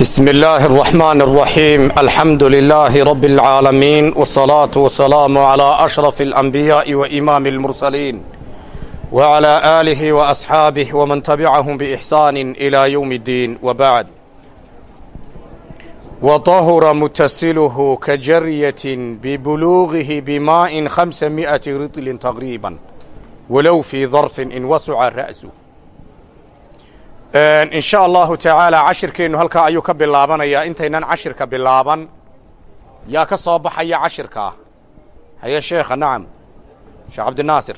بسم الله الرحمن الرحيم الحمد لله رب العالمين والصلاة والسلام على أشرف الأنبياء وإمام المرسلين وعلى آله وأصحابه ومن تبعهم بإحسان إلى يوم الدين وبعد وطهر متسله كجرية ببلوغه بماء خمسمائة رطل تقريبا ولو في ظرف إن وسع رأسه in sha allahu tacaala cashirkeennu halkaa ayuu ka bilaabanayaa. Intaynan cashirka bilaaban yaa ka soo baxaya cashirkaa. Haye sheekha nacam sheekh cabdinaasir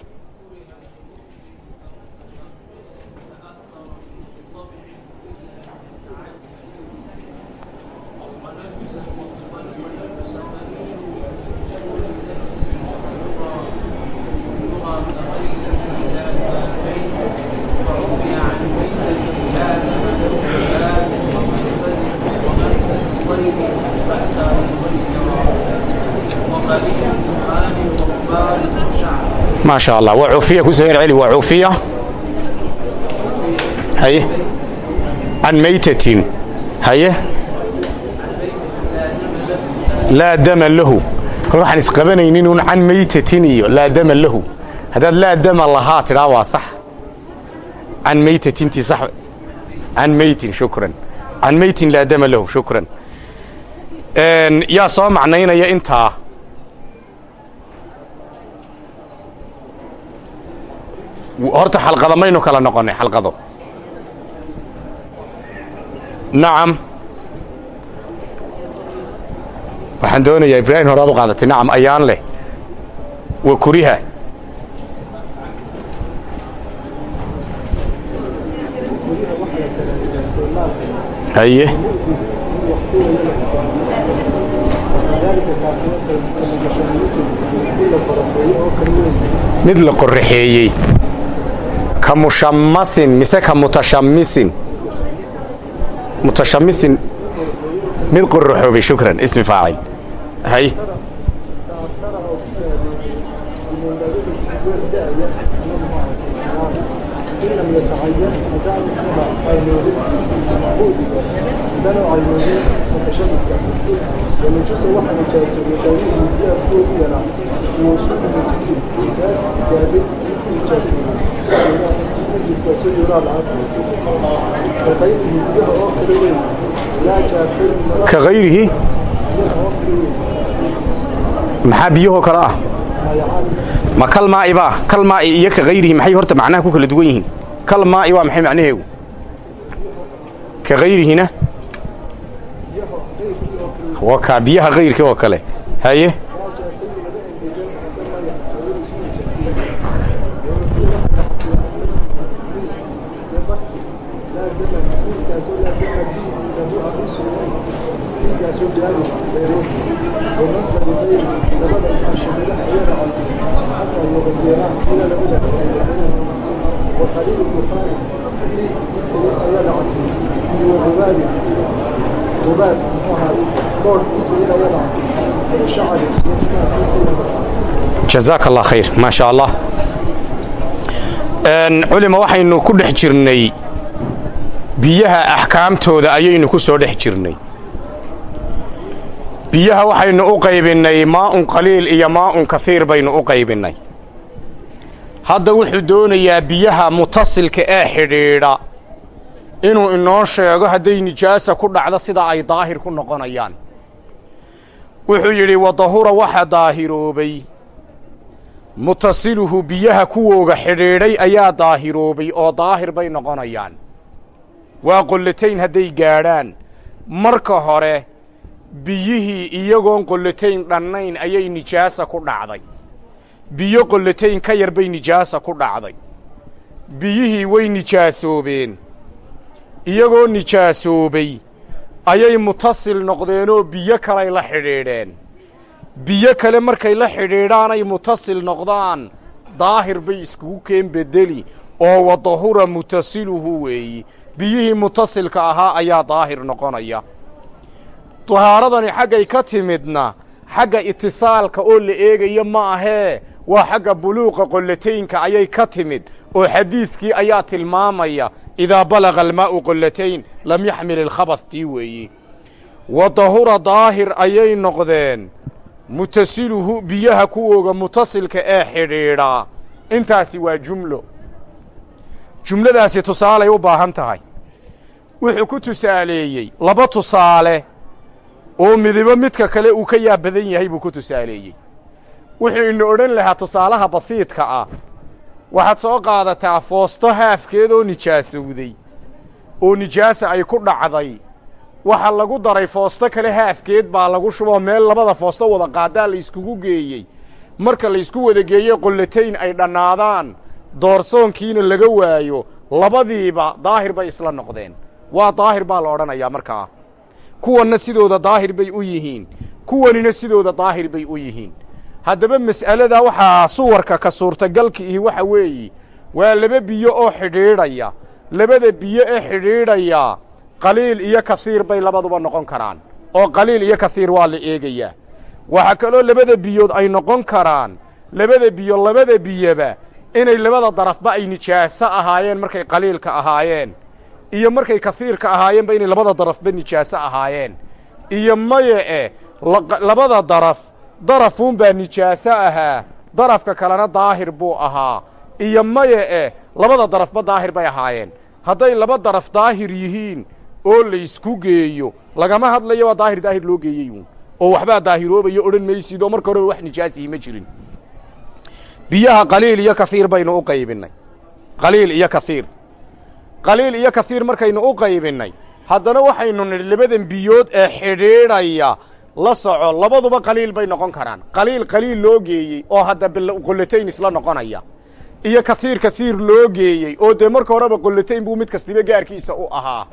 maa sha allah waa cufiya ku soo celceli waa cufiya haye? Can maytatin haye? Laa dama lahu. Kol waxaan isqabanaynin un can maytatin iyo laa dama lahu. Haddaad laa dama lahaa tidhaa waa sax. Can maytatintii sax. Can maytin shukran. Can maytin laa dama lahu shukran. Yaa soo macnaynaya intaa horta xalqada maynu kala noqonnay xalqado. Nacam waxaan doonayaa ibraahim horaad u qaadatay. Nacam ayaan leh. Wa kuriha. Haye. Mid la qorraxeeyey ka mushamasin mise ka mutashamisin mutashamisin mid qorraxoobay shukran. Ismi faacil hay ka hayrihi maxaa biyahoo kale ah ma kal maa'i baa kal maa'i iyo ka hayrihi maxay horta macnaha ku kala duwan yihiin kal maa'i waa maxay macnaheegu ka hayrihina waka biyaha hayrkii oo kale. Haye jazaaka allah khayr maa sha allah culima waxaynu ku dhex jirnay biyaha axkaamtooda ayaynu ku soo dhex jirnay. Biyaha waxaynu u qaybinnay maa'un qaliil iyo maa'un kaiir baynu u qaybinnay hadda wuxuu doonayaa biyaha mutasilka ee xidhiidha. Inuu inoo sheego hadday nijaasa ku dhacdo sida ay daahir ku noqonayaan. Wuxuu yidhi wadahura waxa daahiroobay. Mutasiluhu biyaha kuwooga xidhiidhay ayaa daahiroobay oo daahir bay noqonayaan waa qollatayn hadday gaadhaan. Marka hore biyihii iyagoon qollatayn dhannayn ayay nijaasa ku dhacday. Biyo qollatayn ka yar bay nijaasa ku dhacday. Biyihii way nijaasoobeen. Iyagoo nijaasoobay ayay mutasil noqdeenoo biyo kalay la xidhiidheen. Biyo kale markay la xidhiidhaanay mutasil noqdaan daahir bay iskugu keen bedeli oo wadahura mutasiluhu weeyi biyihii mutasilka ahaa ayaa daahir noqonaya. Dahaaradani xaggay ka timidna xagga itisaalka oo la eegayo ma ahee waa xagga buluuqa qollataynka ayay ka timid oo xadiidkii ayaa tilmaamaya idaa balaga almaa'u qollatayn lam yaxmil ilkhabas tii weeyi. Wa dahura daahir ayay noqdeen mutasiluhu biyaha kuwooga mutasilka ee xidhiidhaa intaasi waa jumlo. Jumladaasi tusaalay u baahan tahay wuxuu ku tusaaleeyey laba tusaale oo midibo midka kale uu ka yaab badan yahay buu ku tusaaleeyey. Wuxuu ina odhan lahaa tusaalaha basiidka ah waxaad soo qaadataa foosto haafkeedoo nijaasowday oo nijaasa ay ku dhacday. Waxa lagu daray foosto kale haafkeed baa lagu shuboo meel labada foosto wada qaadaa la iskugu geeyey. Marka la isku wada geeye qollatayn ay dhannaadaan doorsoonkiina laga waayo labadiiba daahir bay isla noqdeen waa daahir baa la odhanayaa markaa kuwanna sidooda daahir bay u yihiin. Kuwanina sidooda daahir bay u yihiin. Haddaba mas'alada waxaa suwarka ka suurtagalka ihi waxa weeye waa laba biyo oo xidhiidhaya. Labada biyo ee xidhiidhaya qaliil iyo kasiir bay labaduba noqon karaan. Oo qaliil iyo kasiir waa la eegayaa. Waxaa kaloo labada biyood ay noqon karaan labada biyo labada biyoba inay labada darafba ay nijaaso ahaayeen markay qaliilka ahaayeen iyo markay kasiirka ahaayeenba inay labada darafba nijaaso ahaayeen. Iyo maye e labada daraf darafuunbaa nijaaso ahaa. Darafka kalena daahir buu ahaa. Iyo maye e labada darafba daahir bay ahaayeen. Hadday laba daraf daahir yihiin oo laysku geeyo lagama hadlayo waa daahir daahir loo geeyey uun. Oo waxbaa daahiroobayo odhan maysid oo marka horeba wax nijaasihi ma jirin. Biyaha qaliil iyo kasiir baynu u qaybinnay qaliil iyo kasiir qaliil iyo kasiir markaynu u qaybinnay haddana waxaynu nidhi labadan biyood ee xidhiidhaya la soco labaduba qaliil bay noqon karaan. Qaliil qaliil loo geeyey oo hadda qollatayn isla noqonaya. Iyo kasiir kasiir loo geeyey oo dee marka horeba qollatayn buu mid kastiba gaarkiisa u ahaa.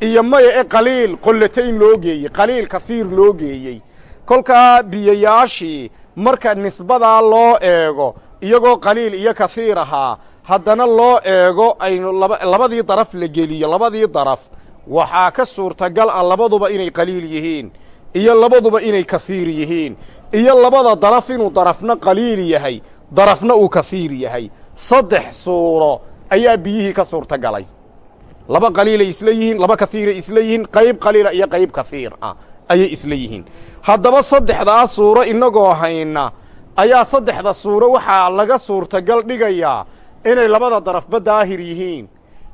Iyo maya e qaliil qollatayn loo geeyey qaliil kasiir loo geeyey. Kolkaa biyoyaashii marka nisbadaa loo eego iyagoo qaliil iyo kasiir ahaa. Haddana loo eego aynu labadii daraf la geliyo labadii daraf. Waxaa ka suurtagal ah labaduba inay qaliil yihiin iyo labaduba inay kasiir yihiin iyo labada daraf inuu darafna qaliil yahay darafna uu kasiir yahay. Saddex suuro ayaa biyihii ka suurtagalay. Laba qaliilay isla yihiin laba kasiiray isla yihiin qayb qaliila iyo qayb kasiir ah ayay isla yihiin. Haddaba saddexdaa suuro innagoo hayna ayaa saddexda suuro waxaa laga suurtagal dhigayaa inay labada darafba daahir yihiin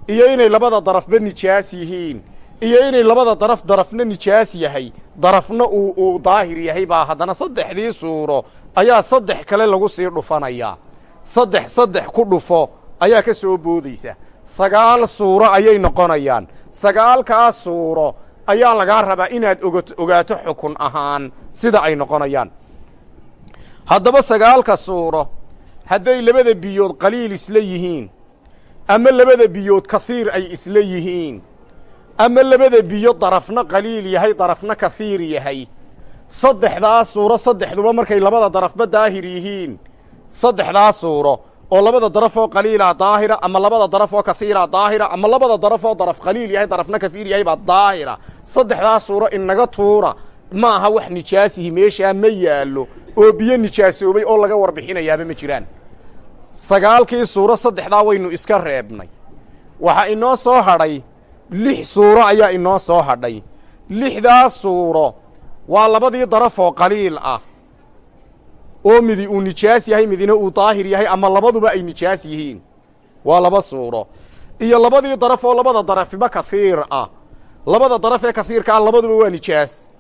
iyo inay labada darafba nijaas yihiin iyo inay labada daraf darafna nijaas yahay. Darafna uu uu daahir yahay baa haddana saddexdii suuro ayaa saddex kale lagu sii dhufanayaa saddex saddex ku dhufo ayaa ka soo boodaysa. Sagaal suuro ayay noqonayaan. Sagaalkaas suuro ayaa lagaa rabaa inaad ogat ogaato xukun ahaan sida ay noqonayaan haddaba sagaalka suuro hadday labada biyood qaliil isla yihiin ama labada biyood kasiir ay isla yihiin ama labada biyo darafna qaliil yahay darafna kasiir yahay saddexdaas suuro saddexduba markay labada darafba daahir yihiin saddexdaas suuro oo labada daraf oo qaliila daahira ama labada daraf oo kasiira daahira ama labada daraf oo daraf qaliil yahay darafna kasiir yahay baa daahira saddexdaas suuro inaga tuura ma aha wax nijaasihi meeshaa ma yaallo oo biyo nijaasoobay oo laga warbixinayaaba ma jiraan. Sagaalkii suuro saddexdaa waynu iska reebnay. Waxaa inoo soo hadhay lix suuro ayaa inoo soo hadhay. Lixdaas suuro waa labadii daraf oo qaliil ah. Oo midi uu nijaas yahay midina uu daahir yahay ama labaduba ay nijaas yihiin. Waa laba suuro. Iyo labadii daraf oo labada darafiba kasiir ah. Labada daraf ee kasiirka ah labaduba waa nijaas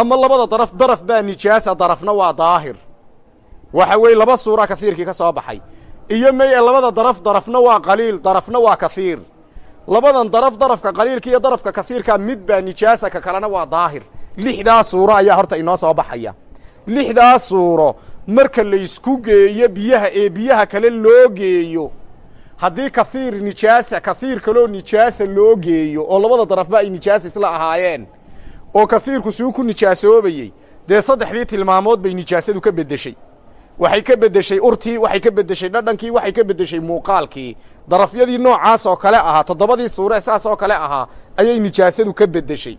ama labada daraf daraf baa nijaasa darafna waa daahir. Waxa weeye laba suura kasiirkii ka soo baxay. Iyo meye labada daraf darafna waa qaliil darafna waa kasiir. Labadan daraf darafka qaliilka iyo darafka kasiirka mid baa nijaasa ka kalena waa daahir. Lixdaas suuro ayaa horta inoo soo baxaya. Lixdaas suuro marka laysku geeyo biyaha ee biyaha kale loo geeyo. Haddii kasiir nijaasa kasiir kaloo nijaasa loo geeyo oo labada darafba ay nijaas isla ahaayeen oo kasiirku suu ku nijaasoobayey dee saddexdii tilmaamood bay nijaasadu ka beddeshay. Waxay ka beddeshay urtii waxay ka beddeshay dhadhankii waxay ka beddeshay muuqaalkii. Darafyadii noocaas oo kale ahaa toddobadii suure saas oo kale ahaa ayay nijaasadu ka beddeshay.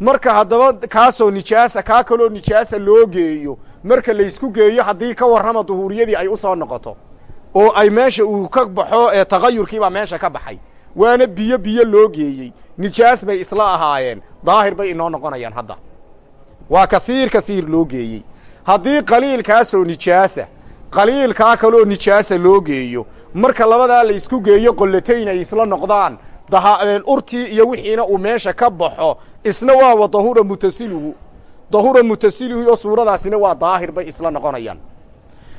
Marka haddaba kaasoo nijaasa kaa kaloo nijaasa loo geeyo marka laysku geeyo haddii ka warrama duhuuriyadii ay u soo noqoto oo ay meesha uu ka baxo ee tagayurkiibaa meesha ka baxay waana biyo biyo loo geeyey nijaas bay isla ahaayeen daahir bay inoo noqonayaan hadda. Waa kahiir kahiir loo geeyey haddii qaliilkaasoo nijaasa qaliilkaa kaloo nijaasa loo geeyo marka labadaa la isku geeyo qollatayn ay isla noqdaan urtii iyo wixiina uu meesha ka baxo isna waa wa dahura mutasiluhu dahura mutasiluhu oo suuradaasina waa daahir bay isla noqonayaan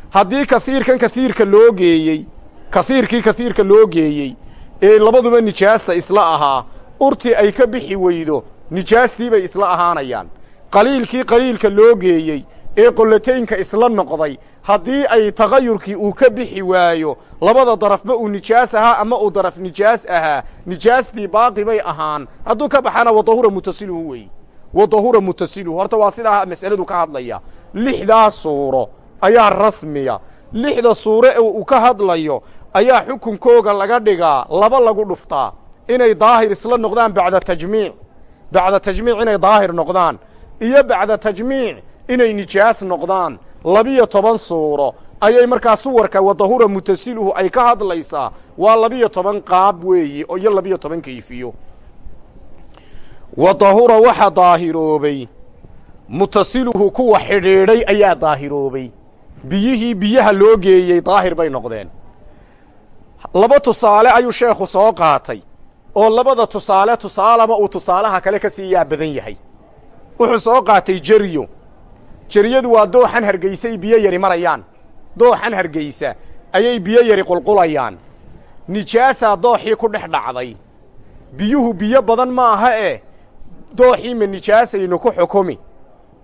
haddii kahiirkan kahiirka loo geeyey kahiirkii kahiirka loo geeyey ee labaduba nijaasta isla ahaa urtii ay ka bixi weydo nijaastii bay isla ahaanayaan. Qaliilkii qaliilka loo geeyey ee qollataynka isla noqday haddii ay tagayurkii uu ka bixi waayo labada darafba uu nijaas ahaa ama uu daraf nijaas ahaa nijaastii baaqi bay ahaan. Hadduu ka baxana wadahura mutasiluhu weeye wadahura mutasiluhu. Horta waa sidaa mas'aladu ka hadlaya. Lixdaa suuro ayaa rasmiya. Lixda suure ee uu ka hadlayo ayaa xukunkooga laga dhigaa laba lagu dhuftaa. Inay daahir isla noqdaan bacda tajmiic. Bacda tajmiic inay daahir noqdaan. Iyo bacda tajmiic inay nijaas noqdaan. Labiyo toban suuro. Ayay markaa suwarka wadahura mutasiluhu ay ka hadlaysaa. Waa labiyo toban qaab weeye iyo labiyo toban kayfiyo. Wadahura waxa daahiroobay. Mutasiluhu kuwa xidhiidhay ayaa daahiroobay. Biyihii biyaha loo geeyey daahir bay noqdeen laba tusaale ayuu sheekhu soo qaatay oo labada tusaale tusaalaba uu tusaalaha kale ka sii yaa badan yahay. Wuxuu soo qaatay jeryo jeryadu waa dooxan hargaysay biyo yari marayaan. Dooxan hargaysa ayay biyo yari qulqulayaan. Nijaasaa dooxii ku dhex dhacday. Biyuhu biyo badan ma aha eh dooxii ma nijaasaynu ku xukumi.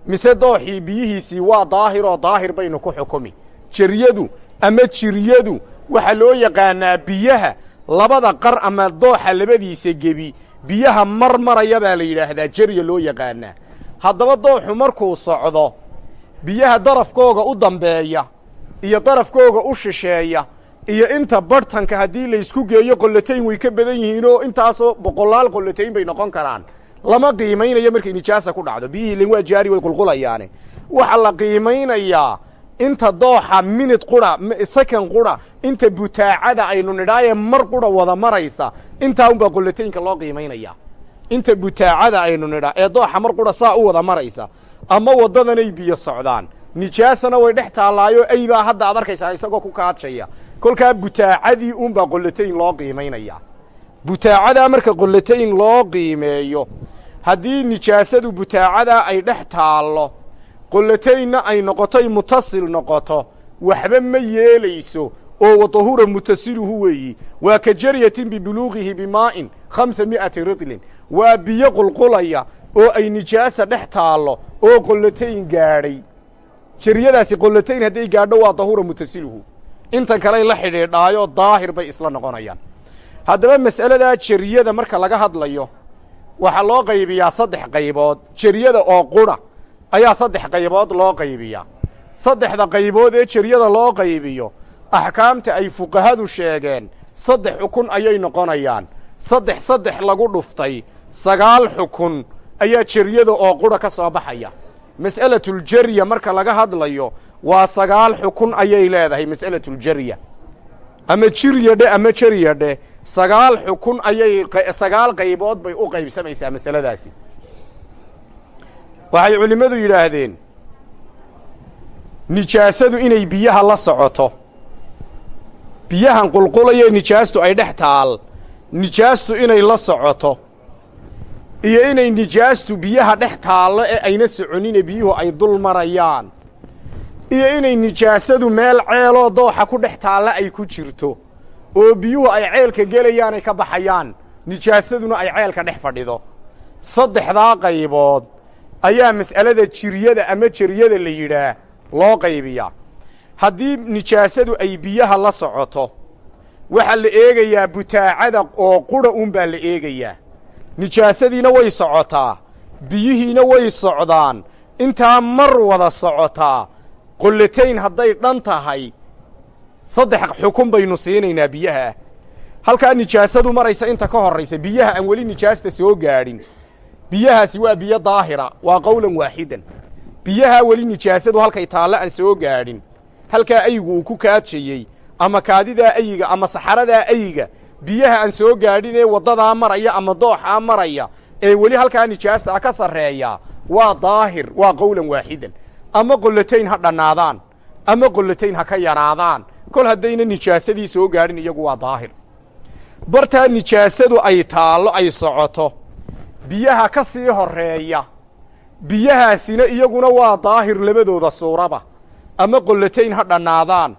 Mise dooxii biyihiisii waa daahir oo daahir baynu ku xukumi. Jeryadu ama jiryadu waxaa loo yaqaanaa biyaha labada qar ama dooxa labadiisa gebi. Biyaha mar maraya baa la yidhaahdaa jerya loo yaqaanaa. Haddaba dooxu markuu socdo biyaha darafkooga u dambeeya iyo darafkooga u shisheeya iyo inta barhtanka haddii laysku geeyo qollatayn way ka badan yihiin oo intaasoo boqolaal qollatayn bay noqon karaan. Lama qiimaynayo markay nijaasa ku dhacdo. Biyihii len waa jaari way qulqulayaane waxaa la qiimaynayaa inta dooxa minid qura sakan qura inta butaacada aynu nidhaayee mar qura wada maraysa intaa unbaa qollataynka loo qiimaynayaa inta butaacada aynu nidhaa ee dooxa mar qura saa u wada maraysa ama waddadanay biyo socdaan. Nijaasana way dhex taallaayo aybaa hadda ad arkaysaa isagoo ku kaadshaya. Kolkaa butaacadii unbaa qollatayn loo qiimaynayaa butaacadaa marka qollatayn loo qiimeeyo haddii nijaasadu butaacadaa ay dhex taallo qollataynna ay noqotoy mutasil noqoto. Waxba ma yeelayso. Oo wadahura mutasiluhu weeyi. Waa ka jaryatin bibuluuqihi bimaa'in khamsa mi'ati ridlin waa biyo qulqulaya oo ay nijaasa dhex taallo oo qollatayn gaadhay. Jaryadaasi qollatayn hadday gaadho waa dahura mutasiluhu. Intan kaley la xidhiidhaayo daahir bay isla noqonayaan. Haddaba mas'aladaa jeryada marka laga hadlayo waxaa loo qaybiyaa saddex qaybood. Jeryada oo qura ayaa saddex qaybood loo qaybiyaa. Saddexda qaybood ee jeryada loo qaybiyo axkaamta ay fuqahadu sheegeen saddex xukun ayay noqonayaan. Saddex saddex lagu dhuftay sagaal xukun ayaa jeryada oo qura ka soo baxaya. Mas'alatuljarya marka laga hadlayo waa sagaal xukun ayay leedahay mas'alatuljarya ama jirya dhe ama jerya dhe sagaal xukun ayay sagaal qaybood bay u qaybsamaysaa masaladaasi waxay culimmadu yidhaahdeen nijaasadu inay biyaha la socoto. Biyahan qulqulaye nijaastu ay dhex taal. Nijaastu inay la socoto. Iyo inay nijaastu biyaha dhex taallo ee ayna soconine biyuhu ay dul marayaan. Iyo inay nijaasadu meel ceeloo dooxa ku dhex taalla ay ku jirto. Oo biyuhu ay ceelka gelayaanay ka baxayaan. Nijaasaduna ay ceelka dhex fadhido. Saddexdaa qaybood ayaa mas'alada jiryada ama jeryada la yidhaah loo qaybiyaa. Haddii nijaasadu ay biyaha la socoto waxaa la eegayaa butaacada oo qura uunbaa la eegayaa. Nijaasadiina way socotaa biyihiina way socdaan intaa mar wada socotaa. Qollatayn hadday dhan tahay saddex xukun baynu siinaynaa biyaha. Halkaa nijaasadu maraysa inta ka horraysa biyaha aan weli nijaasta soo gaadhin biyahaasi waa biyo daahira waa qowlan waaxidan biyahaa weli nijaasadu halkay taalle aan soo gaadhin. Halkaa ayigu uu ku kaajayey ama kaadidaa ayiga ama saxaradaa ayiga biyaha aan soo gaadhin ee waddadaa maraya ama dooxaa maraya ee weli halkaa nijaasta ka sarreeya waa daahir waa qowlan waaxidan ama qollatayn ha dhannaadaan ama qollatayn ha ka yaraadaan. Kol haddayna nijaasadii soo gaadhin iyagu waa daahir. Bartaa nijaasadu ay taallo ay socoto biyaha ka sii horreeya. Biyahaasina iyaguna waa daahir labadooda suuraba. Ama qollatayn ha dhannaadaan.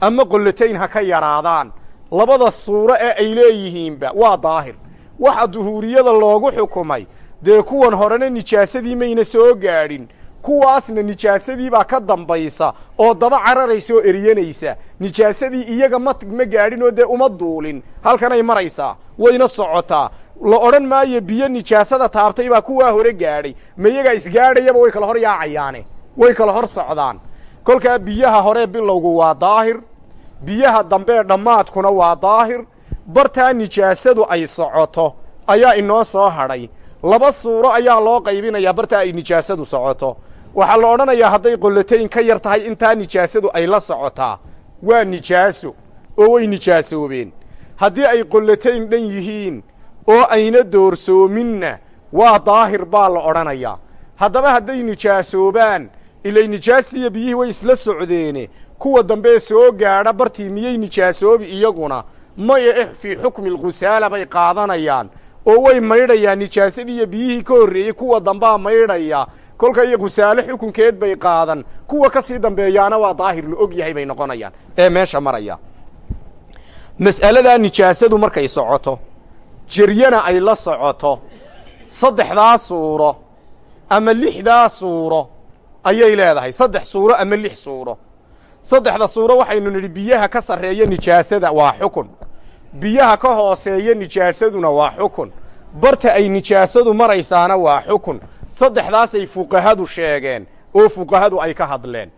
Ama qollatayn ha ka yaraadaan. Labada suuro ee ay leeyihiinba waa daahir. Waxa duhuuriyada loogu xukumay dee kuwan horena nijaasadii mayna soo gaadhin kuwaasna nijaasadiibaa ka dambaysa oo daba cararaysa oo eriyanaysa. Nijaasadii iyaga ma ma gaadhin oo dee uma duulin. Halkanay maraysaa wayna socotaa la odhan maayo biyo nijaasada taabtay baa kuwaa hore gaadhay. Ma iyagaa isgaadhayaba way kala hor yaacayaane way kala hor socdaan. Kolkaa biyaha hore bilowgu waa daahir. Biyaha dambee dhammaadkuna waa daahir. Bartaa nijaasadu ay socoto ayaa inoo soo hadhay laba suuro ayaa loo qaybinayaa bartaa ay nijaasadu socoto waxaa la odhanayaa hadday qollatayn ka yar tahay intaa nijaasadu ay la socotaa. Waa nijaaso oo way nijaasoobeen. Haddii ay qollatayn dhan yihiin oo ayna doorsoominna waa daahir baa la odhanayaa. Haddaba hadday nijaasoobaan ilay nijaastiiyo biyihii way isla socdeene. Kuwa dambee soo gaadha bartii miyay nijaasoobi iyaguna? Maya eh fii xukmi alkhusaala bay qaadanayaan oo way maydhayaan. Nijaasadii iyo biyihii ka horreeyey kuwa dambaa maydhaya kolka iyo khusaale xukunkeed bay qaadan. Kuwa ka sii dambeeyaana waa daahir la og yahay bay noqonayaan. Ee meesha maraya. Mas'aladaa nijaasadu markay socoto jiryana ay la socoto saddexdaa suuro ama lixdaa suuro ayay leedahay. Saddex suuro ama lix suuro. Saddexda suuro waxaynu nidhi biyaha ka sarreeya nijaasada waa xukun. Biyaha ka hooseeya nijaasaduna waa xukun. Barta ay nijaasadu maraysaana waa xukun saddexdaasay fuqahadu sheegeen oo fuqahadu ay ka hadleen.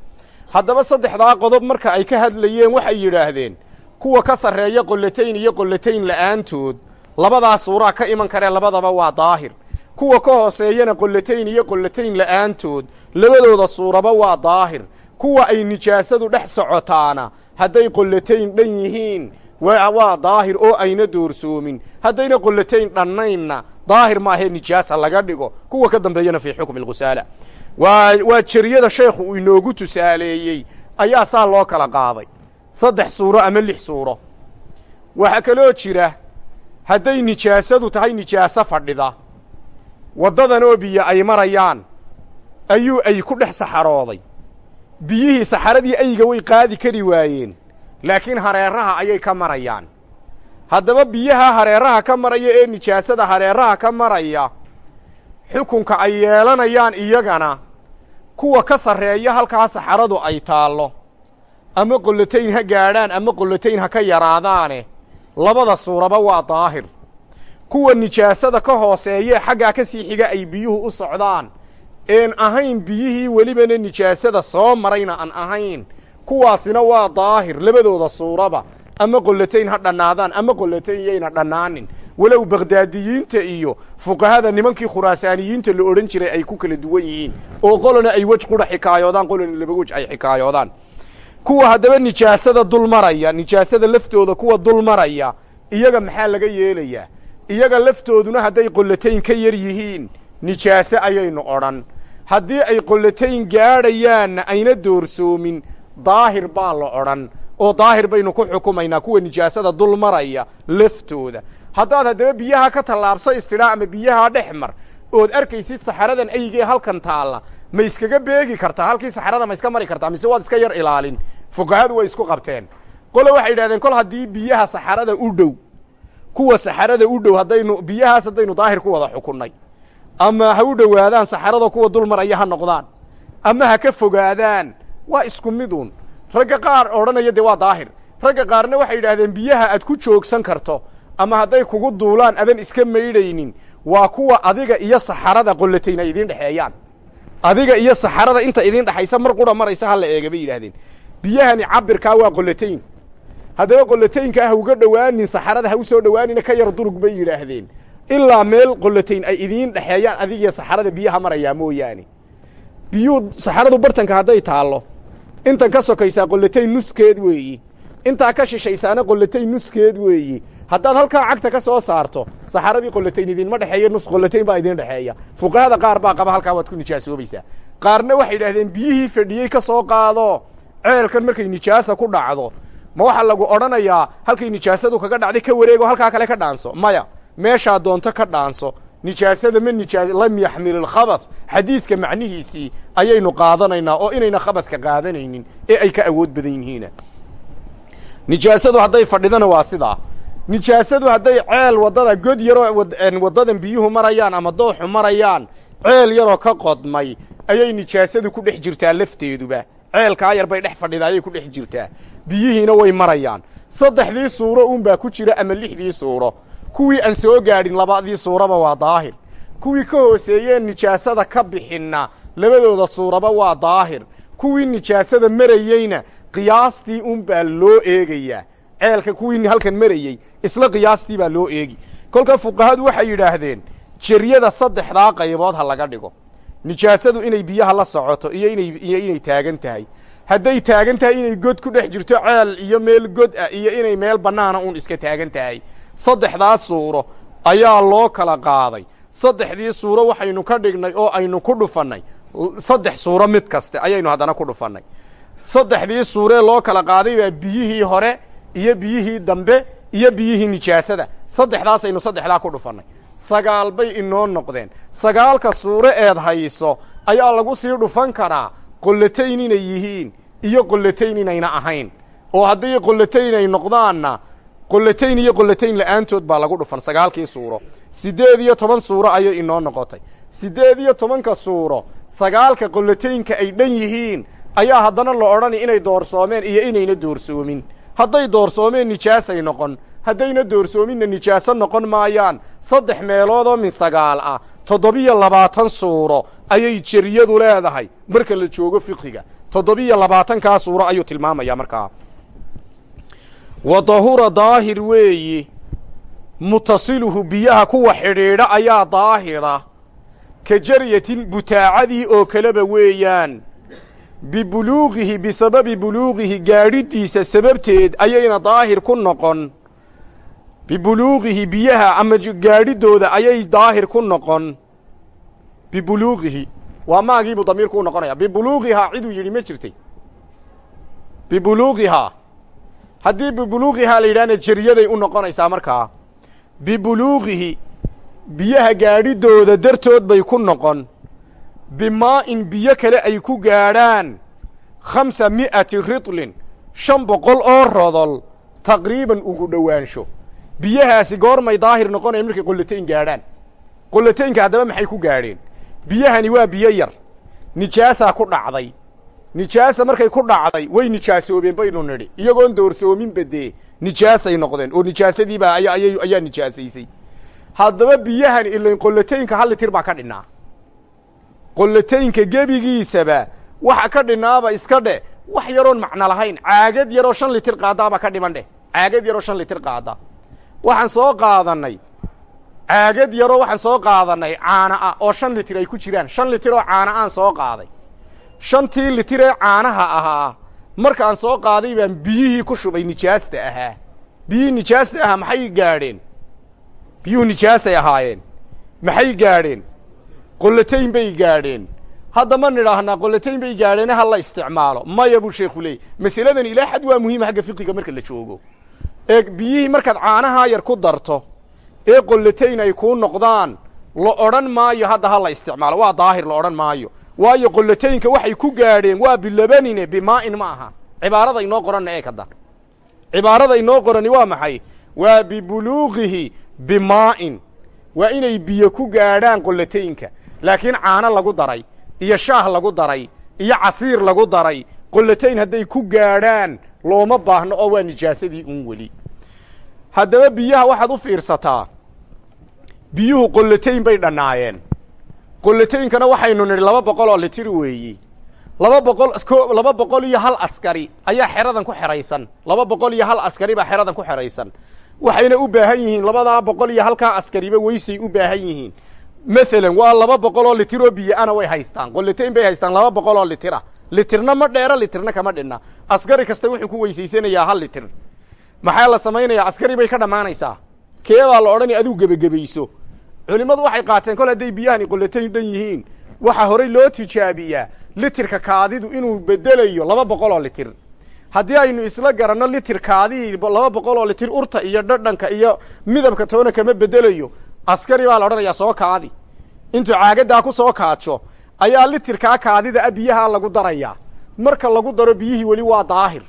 Haddaba saddexdaa qodob marka ay ka hadlayeen waxay yidhaahdeen kuwa ka sarreeya qollatayn iyo qollatayn la'aantood labadaa suuraa ka iman karee labadaba waa daahir. Kuwa ka hooseeyana qollatayn iyo qollatayn la'aantood labadooda suuraba waa daahir. Kuwa ay nijaasadu dhex socotaana hadday qollatayn dhan yihiin waa daahir oo ayna doorsoomin. Haddayna qollatayn dhannaynna daahir maahee nijaasa laga dhigo. Kuwa ka dambeeyana fii xukmi alkhusaala waa waa jeriyada sheekhu uu inoogu tusaaleeyey ayaa saa loo kala qaaday. Saddex suuro ama lix suuro. Waxaa kaloo jira hadday nijaasadu tahay nijaaso fadhida. Waddadan oo biyo ay marayaan ayuu ay ku dhex saxarooday. Biyihii saxaradii ayga way qaadi kari waayeen laakiin hareeraha ayay ka marayaan. Haddaba biyaha hareeraha ka maraya ee nijaasada hareeraha ka maraya xukunka ay yeelanayaan iyagana kuwa ka sarreeya halkaa saxaradu ay taallo. Ama qollatayn ha gaadhaan ama qollatayn ha ka yaraadaane labada suuraba waa daahir. Kuwa nijaasada ka hooseeyee xaggaa ka sii xiga ay biyuhu u socdaan. Een ahayn biyihii welibana nijaasada soo marayna aan ahayn kuwaasina waa daahir labadooda suuraba. Ama qollatayn ha dhannaadaan ama qollatayn yayna dhannaanin. Walow bakhdaadiyiinta iyo fuqahada nimankii khuraasaaniyiinta la odhan jiray ay ku kala duwan yihiin. Oo qolona ay wej qudha xikaayoodaan qolona laba wej ay xikaayoodaan kuwa haddaba nijaasada dul maraya nijaasada laftooda kuwa dul maraya iyaga maxaa laga yeelayaa? Iyaga laftooduna hadday qollatayn ka yar yihiin nijaaso ayaynu odhan. Haddii ay qollatayn gaadhayaanna ayna doorsoomin daahir baa la odhan oo daahir baynu ku xukumaynaa kuwa nijaasada dul maraya laftooda haddaad haddaba biyaha ka tallaabsa istidhaa ama biyahaa dhex mar ood arkaysid saxaradan aygee halkan taalla ma iskaga beegi kartaa halkii saxarada ma iska mari kartaa mise waad iska yar ilaalin. Fuqahadu way isku qabteen. Qole waxay yidhahdeen kol haddii biyaha saxarada u dhow kuwa saxarada u dhow haddaynu biyahaas haddaynu daahir ku wada xukunnay ama ha u dhowaadaan saxarada kuwa dul maraya ha noqdaan ama ha ka fogaadaan waa isku miduun ragga qaar odhanaya dee waa daahir. Ragga qaarna waxay yidhaahdeen biyaha aad ku joogsan karto ama hadday kugu duulaan adan iska maydhaynin waa kuwa adiga iyo saxarada qollatayn ay idiin dhexeeyaan. Adiga iyo saxarada inta idiin dhexaysa mar qura maraysa ha la eega bay yidhahdeen biyahani cabirkaa waa qollatayn haddaba qollataynkaa ha uga dhowaanin saxarada ha u soo dhowaanina ka yar durug bay yidhaahdeen. Ilaa meel qollatayn ay idiin dhexeeyaan adigiyo saxarada biyaha marayaa mooyaane. Biyuhu saxaradu bartanka hadday taallo intan ka sokaysaa qollatayn nuskeed weeyi. Intaa ka shishaysaana qollatayn nuskeed weeyi. Haddaad halkaa cagta ka soo saarto saxaradii qollatayn idinma dhexeeya nus qollatayn baa idiin dhexeeya fuqahada qaar baa qaba halkaa waad ku nijaasoobaysaa qaarna waxay yidhaahdeen biyihii fadhiyey ka soo qaado ceelkan markay nijaasa ku dhacdo. Ma waxaa lagu odhanayaa halkay nijaasadu kaga dhacday ka wareego halkaa kale ka dhaanso. Maya meeshaa doonto ka dhaanso nijaasada ma nijaas lam yaxmil ilkhabath xadiidka macnihiisii ayaynu qaadanaynaa oo inayna khabadka qaadanaynin ee ay ka awood badan yihiina nijaasadu hadday fadhidana waa sidaa. Nijaasadu hadday ceel waddada god yaroo waddadan biyuhu marayaan ama dooxu marayaan ceel yaroo ka qodmay ayay nijaasadu ku dhex jirtaa lafteeduba. Ceelkaa yar bay dhex fadhida ayay ku dhex jirtaa. Biyihiina way marayaan. Saddexdii suuro uunbaa ku jira ama lixdii suuro kuwii aan soo gaadhin labadii suuraba waa daahir. Kuwii ka hooseeyeen nijaasada ka bixinna labadooda suuraba waa daahir. Kuwii nijaasada marayeyna qiyaastii unbaa loo eegayaa. Ceelka kuwii halkan marayey isla qiyaastii baa loo eegi. Kolka fuqahadu waxay yidhaahdeen jeryada saddexdaa qaybood ha laga dhigo. Nijaasadu inay biyaha la socoto iyo inay taagan tahay. Hadday taagan tahay inay god ku dhex jirto ceel iyo meel god ah iyo inay meel bannaana uun iska taagan tahay saddexdaas suuro ayaa loo kala qaaday. Saddexdii suuro waxaynu ka dhignay oo aynu ku dhufannay. Saddex suuro mid kaste ayaynu haddana ku dhufannay. Saddexdii suuree loo kala qaaday baa biyihii hore iyo biyihii dambe iyo biyihii nijaasada. Saddexdaasaynu saddexdaa ku dhufannay. Sagaal bay inoo noqdeen. Sagaalka suuro eed hayso ayaa lagu sii dhufan karaa qollatayn inay yihiin iyo qollatayn inayna ahayn. Oo haddii qollatayn ay noqdaanna qollatayn iyo qollatayn la'aantood baa lagu dhufan sagaalkii suuro. Siddeed iyo toban suuro ayay inoo noqotay. Siddeed iyo tobanka suuro sagaalka qollataynka ay dhan yihiin ayaa haddana la odhanay inay doorsoomeen iyo inayna doorsoomin. Hadday doorsoomeen nijaasay noqon haddayna doorsoominna nijaaso noqon maayaan saddex meeloodoo min sagaal ah toddobiyo labaatan suuro ayay jeriyadu leedahay marka la joogo fiqhiga. Toddobiyo labaatankaa suuro ayuu tilmaamayaa markaa wa dahura daahir weeyi mutasiluhu biyaha kuwa xidhiidha ayaa daahira. Ka jaryatin butaacadii oo kaleba weeyaan bibuluuqihi bisababi buluuqihi gaadhidiisa sababteed ayayna daahir ku noqon. Bibuluuqihi biyaha ama gaadhidooda ayay daahir ku noqon. Bibuluuqihi waa maagiibuu damiirku u noqonaya bibuluuqihaa ciduu yidhi ma jirtay. Bibuluuqihaa haddii bibuluuqihaa la yidhahna jeriyaday u noqonaysaa markaa bibuluuqihi biyaha gaadhidooda dartood bay ku noqon. Bimaa'in biyo kale ay ku gaadhaan khamsa mi'ati ritlin shan boqol oo rodol taqriiban ugu dhowaansho. Biyahaasi goormay daahir noqonayan markay qollatayn gaadhaan. Qollataynka haddaba maxay ku gaadheen? Biyahani waa biyo yar. Nijaasaa ku dhacday nijaasa markay ku dhacday way nijaasoobeen baynu nidhi. Iyagoon doorsoominba dee nijaasay noqdeen oo aya ayaa nijaasaysay. Haddaba biyahani ilayn qollataynka hal litir baa ka dhinnaa. Qollataynka gebigiisaba waxa ka dhinnaaba iska dheh wax yaroon macno lahayn caagad yaroo shan litir qaadaaba ka dhiman dheh caagad yaroo shan litir qaada. Waxaan soo qaadannay caagad yaroo waxaan soo qaadannay caana ah oo shan litir ay ku jiraan. Shan litir oo caana aan soo qaaday shantii litir ee caanaha ahaa. Markaan soo qaaday baan biyihii ku shubay nijaasta ahaa. Biyihii nijaasta ahaa maxay gaadheen? Biyuhu nijaasay ahaayeen. Maxay gaadheen? Qollatayn bay gaadheen. Hadda ma nidhaahnaa qollatayn bay gaadheene ha la isticmaalo. Maya buu sheekhu leeyay masaladan ilaa xad waa muhiima xagga fiqiga marka la joogo. Ee biyihii markaad caanahaa yar ku darto ee qollatayn ay kuu noqdaan la odhan maayo hadda ha la isticmaalo. Waa daahir la odhan maayo waayo qollataynka waxay ku gaadheen waa bilabanine bimaa'in ma aha. Cibaarada inoo qoranna ee kada cibaarada inoo qorani waa maxay? Waa bibuluuqihi bimaa'in. Waa inay biyo ku gaadhaan qollataynka laakiin caano lagu daray iyo shaah lagu daray iyo casiir lagu daray qollatayn hadday ku gaadhaan looma baahno oo waa nijaasadii un weli. Haddaba biyaha waxaad u fiirsataa. Biyuhu qollatayn bay dhannaayeen qollataynkana waxaynu nidhi laba boqol oo litir weeyi. Laba boqol boqol iyo hal askari ayaa xeradan ku xehaysan laba boqol iyo hal askari baa xeradan ku xehaysan waxayna u baahan yihiin labadaa boqol iyo halkaa askariba weysay u baahan yihiin. Maalan waa laba boqol oo litir oo biyo ana way haystaan. Qolatayn bay haystaan laba boqol oo litira. Litirna ma dheera litirna kama dhinna askari kasta wuxuu ku weysaysanayaa hal litir. Maxaa la samaynayaa? Askari bay ka dhammaanaysaa. Kee baa la odhanaya adigu gebagebayso culimmadu waxay qaateen kol hadday biyahani qolatayn dhan yihiin waxaa horey loo tijaabiyaa litirka kaadidu inuu bedelayo laba boqol oo litir. Haddii aynu isla garanno litir kaadii laba boqol oo litir urta iyo dhadhanka iyo midabka toona kama bedelayo askari baa la odhanayaa soo kaadi. Intuu caagadaa ku soo kaajo ayaa litirkaa kaadida a biyahaa lagu darayaa. Marka lagu daro biyihii weli waa daahir.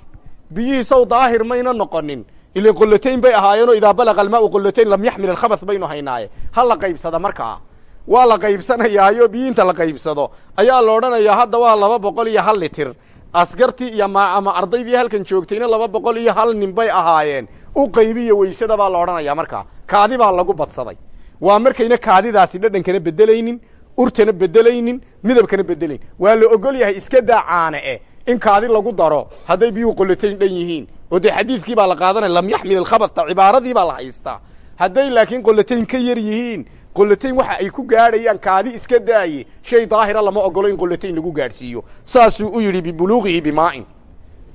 Biyihii sow daahir mayna noqonin ile qolatayn bay ahaayeenoo idaa balaqa almaau qolatayn lam yaxmil alkhabath baynu haynaaye. Ha la qaybsada markaa waa la qaybsanayaayo biyi inta la qaybsado. Ayaa la odhanayaa hadda waa laba boqol iyo hal litir. Askartii iyo ma ama ardaydii halkan joogtayna laba boqol iyo hal nin bay ahaayeen. U qaybiya weysada baa la odhanayaa markaa kaadi baa lagu badsaday. Waa markayna kaadidaasi dhadhankana bedelaynin urtana bedelaynin midabkana bedelayn waa la ogol yahay iska daa caane eh in kaadi lagu daro. Hadday biyuhu qolatayn dhan yihiin oo dee xadiidkii baa la qaadanaya lam yaxmil alkhabathta cibaaradii baa la haystaa. Hadday laakiin qolatayn ka yar yihiin qolatayn waxa ay ku gaadhayaan kaadi iska daaye shay daahira lama ogolo in qolatayn lagu gaadhsiiyo. Saasuu u yidhi bibuluuqihi bimaa'in.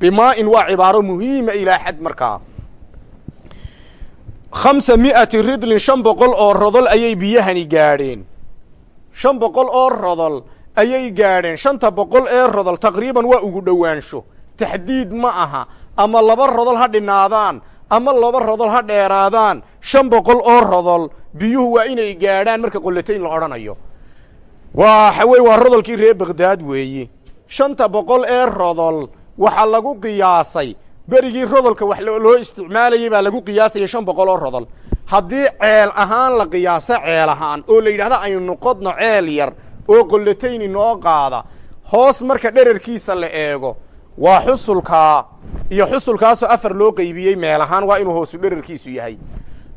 Bimaa'in waa cibaaro muhiima ilaa xad markaa khamsa mi'ati ridlin shan boqol oo rodol ayay biyahani gaadheen. Shan boqol oo rodol ayay gaadheen. Shanta boqol ee rodol taqriiban waa ugu dhowaansho. Taxdiid ma aha ama laba rodol ha dhinaadaan. Ama laba rodol ha dheeraadaan. Shan boqol oo rodol biyuhu waa inay gaadhaan marka qolatayn la odhanayo. Waxa wey waa rodolkii reer bakhdaad weeye shanta boqol ee rodol waxaa lagu qiyaasay. Berigii rodolka wax loo isticmaalayay baa lagu qiyaasaya shan boqol oo rodol. Haddii ceel ahaan la qiyaaso ceel ahaan oo la yidhahda aynu qodno ceel yar oo qolatayn inoo qaada hoos marka dherarkiisa la eego waa xusulkaa iyo xusulkaasoo afar loo qaybiyey meel ahaan waa inuu hoosu dherarkiisu yahay.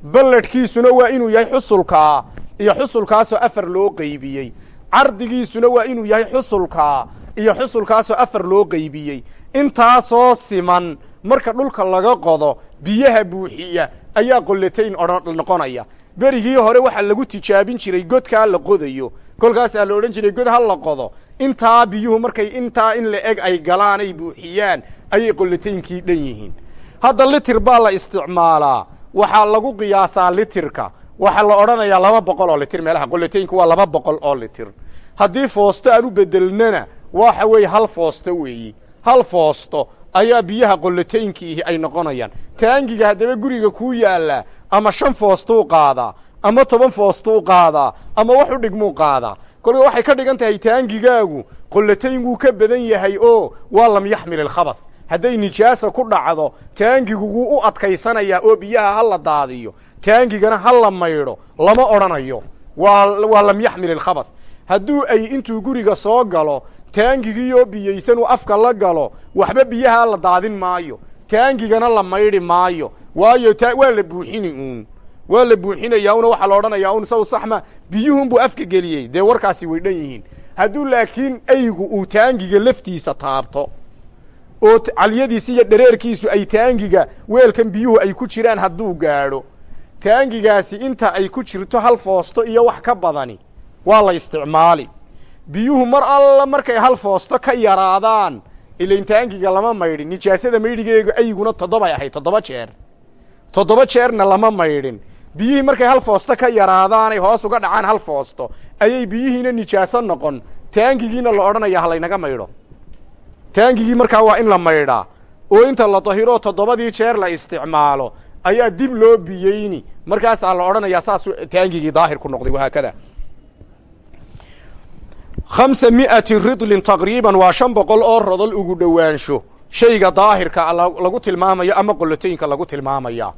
Balladhkiisuna waa inuu yahay xusulkaa iyo xusulkaasoo afar loo qaybiyey. Cardigiisuna waa inuu yahay xusulkaa iyo xusulkaasoo afar loo qaybiyey. Intaasoo siman marka dhulka laga qodo biyaha buuxiya ayaa qolatayn odhan noqonaya berigii hore waxaa lagu tijaabin jiray godkaa la qodayo. Kolkaasaa la odhan jiray god ha la qodo. Intaa biyuhu markay intaa in la eg ay galaan ay buuxiyaan ayay qollataynkii dhan yihiin. Hadda litir baa la isticmaalaa. Waxaa lagu qiyaasaa litirka. Waxaa la odhanayaa laba boqol oo litir meelaha. Qollataynku waa laba boqol oo litir. Haddii foosto aan u bedelnana waxa weeye hal foosto weeyi. Hal foosto ayaa biyaha qollataynkiihi ay noqonayaan. Taangiga haddaba guriga kuu yaallaa ama shan foostuu qaadaa ama toban foostuu qaadaa ama wax u dhigmuu qaadaa kolka waxay ka dhigan tahay taangigaagu qollatayn wuu ka badan yahay oo waa lam yaxmil ilkhabath hadday nijaasa ku dhacdo taangigu wuu u adkaysanayaa oo biyaha ha la daadiyo. Taangigana ha la maydho lama odhanayo. Waa waa lam yaxmil ilkhabath hadduu ay intuu guriga soo galo taangigiioo biyaysan uu afka la galo waxba biyahaa la daadin maayo. Taangigana la maydhi maayo. Waayo ta waa la buuxini uun. Waa la buuxinayaa una waxaa la odhanayaa un saw saxma biyuhunbuu afka geliyey. Dee warkaasi way dhan yihiin. Hadduu laakiin aygu uu taangiga laftiisa taabto oo calyadiisi iyo dhareerkiisu ay taangiga weelkan biyuhu ay ku jiraan hadduu gaadho. Taangigaasi inta ay ku jirto hal foosto iyo wax ka badani waa la isticmaali. Biyuhu mar alla markay hal foosto ka yaraadaan ilain taangiga lama maydhin nijaasada maydhigeega ayguna toddobay ahayd toddoba jeer. Toddoba jeerna lama maydhin. Biyihii markay hal foosto ka yaraadaanay hoos uga dhacaan hal foosto ayay biyihiina nijaaso noqon. Taangigiina la odhanaya halaynaga maydho. Taangigii markaa waa in la maydhaa oo inta la dahiro toddobadii jeer la isticmaalo ayaa dib loo biyeyni. Markaasaa la odhanayaa saasuu taangigii daahir ku noqday wahaakada khamsa mi'ati ridlin taqriiban waa shan boqol oo rodol ugu dhowaansho shayga daahirka lagu tilmaamayo ama qolotaynka lagu tilmaamaya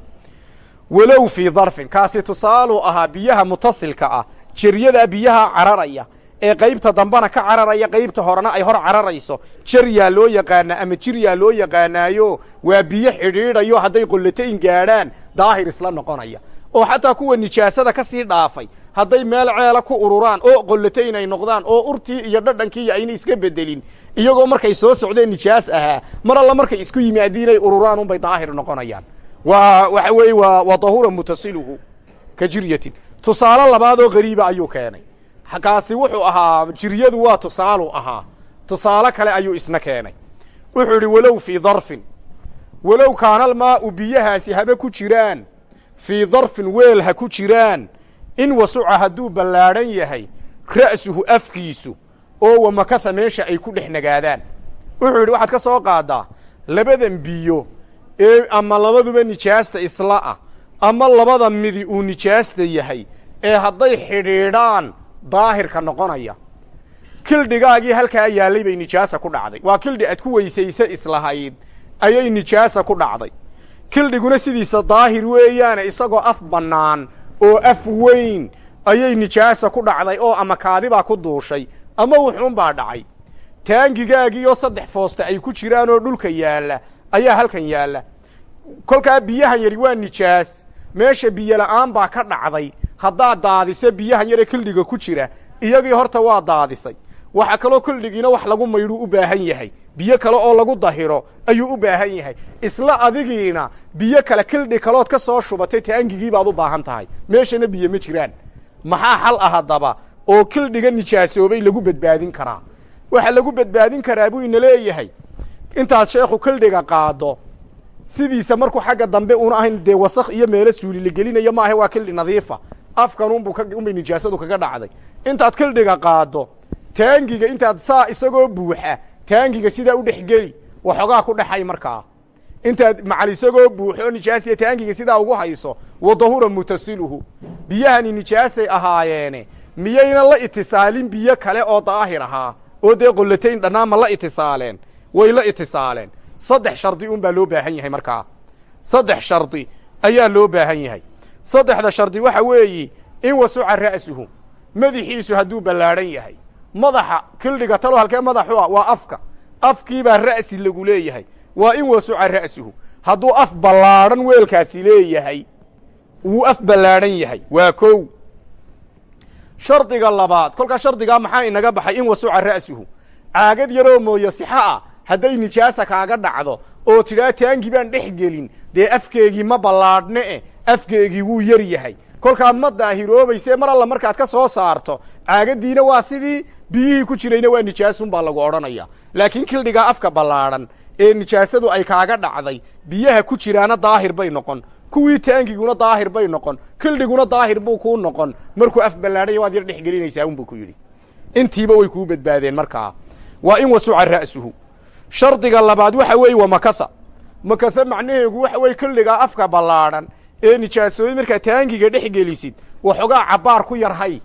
walow fii darfin kaasi tusaaluu ahaa biyaha mutasilka ah jeryadaa biyaha cararaya ee qaybta dambana ka cararaya qaybta horena ay hor cararayso jaryaa loo yaqaanaa ama jiryaa loo yaqaanaayo waa biyo xidhiidhayo hadday qolotayn gaadhaan daahir isla noqonaya oo xataa kuwa nijaasada ka sii dhaafay. Hadday meel ceela ku ururaan oo qolotayn ay noqdaan oo urtii iyo dhadhankiiyo ayna iska bedelin iyagoo markay soo socdeen nijaas ahaa mar alla markay isku yimaadiinay ururaan unbay daahir noqonayaan. Waa waxa weeye waa waa dahuura mutasiluhu ka jiryatin. Tusaale labaadoo gariiba ayuu keenay. Kaasi wuxuu ahaa jiryadu waa tusaalu ahaa. Tusaale kale ayuu isna keenay. Wuxuu idhi walow fii darfin. Walow kaanalmaa'u biyahaasi haba ku jiraan fii darfin weel ha ku jiraan. In wasuca hadduu ballaadhan yahay ra'suhu afkiisu oo wamakatha meesha ay ku dhex nagaadaan. Wuxuu yidhi waxaad ka soo qaadaa labadan biyo ee ama labaduba nijaasta isla ah ama labada midi uu nijaasta yahay ee hadday xidhiidhaan daahirka noqonaya. Kildhigaagii halkaa yaallay bay nijaasa ku dhacday. Waa kildhi aad ku weysayse islahayd ayay nijaasa ku dhacday kildhiguna sidiisa daahir weeyaane isagoo af bannaan oo af weyn ayay nijaasa ku dhacday oo ama kaadibaa ku duushay ama wuxuunbaa dhacay. Taangigaagiioo saddex foosta ay ku jiraan oo dhulka yaalla ayaa halkan yaalla. Kolkaa biyahan yari waa nijaas. Meesha biyo la'aan baa ka dhacday. Haddaad daadiso biyahan yare kildhiga ku jira. Iyagii horta waa daadisay waxaa kaloo kildhigiina wax lagu maydhuu u baahan yahay. Biyo kale oo lagu dahiro ayuu u baahan yahay. Isla adigiina biyo kale kildhi kalood ka soo shubatay taangigii baad u baahan tahay. Meeshana biyo ma jiraan. Maxaa xal ah haddaba oo kildhiga nijaasoobay lagu badbaadin karaa? Waxa lagu badbaadin karaa buu ina leeyahay. Intaad sheekhu kildhiga qaado sidiisa markuu xagga dambe una ahayn dee wasakh iyo meelo suuli la gelinayo maaha waa kildhi nadiifa. Afkan unbu unbay nijaasadu kaga dhacday. Intaad kildhiga qaado taangiga intaad saa isagoo buuxa taangiga sidaa u dhexgeli waxoogaa ku dhexay markaa. Intaad macal isagoo buuxo nijaasiya taangiga sidaa ugu hayso wadahura mutasiluhu. Biyahani nijaasay ahaayeene miyayna la itisaalin biyo kale oo daahir ahaa oo dee qollatayn dhannaama la itisaaleen way la itisaaleen. Saddex shardi un baa loo baahan yahay markaa. Saddex shardi ayaa loo baahan yahay. Saddexda shardi waxa weeyi in wasuca ra'suhu madaxiisu hadduu ballaadhan yahay madaxa kildhiga talo halkee madaxu ah waa afka. Afkiibaa ra'si lagu leeyahay. Waa in wasuca ra'suhu hadduu af ballaadhan weelkaasi leeyahay wuu af ballaadhan yahay. Waa kow. Shardiga labaad. Kolkaa shardigaa maxaa inaga baxay in wasuca ra'suhu caagad yaroo mooyo sixo ah. Hadday nijaasa kaaga dhacdo oo tidhaa taangi baan dhex gelin dee afkeegii ma ballaadhne e afkeegii wuu yar yahay kolkaa ma daahiroobayse mar alla markaad ka soo saarto caagadiina waa sidii biyihii ku jirayna waa nijaasun baa lagu odhanaya laakiin kildhigaa afka ballaadhan ee nijaasadu ay kaaga dhacday biyaha ku jiraana daahir bay noqon. Kuwii taangiguna daahir bay noqon. Kildhiguna daahir buu kuu noqon. Markuu af ballaadhanya waad yar dhex gelinaysaa unbuu ku yidhi. Intiiba way kuu badbaadeen markaa. Waa in wasuca ra'suhu. Shardiga labaad waxa weeye waa makatha. Makatha macnaheegu waxa weye kildhigaa afka ballaadhan ee nijaasooday markaad taangiga dhex gelisid waxoogaa cabbaar ku yarhay.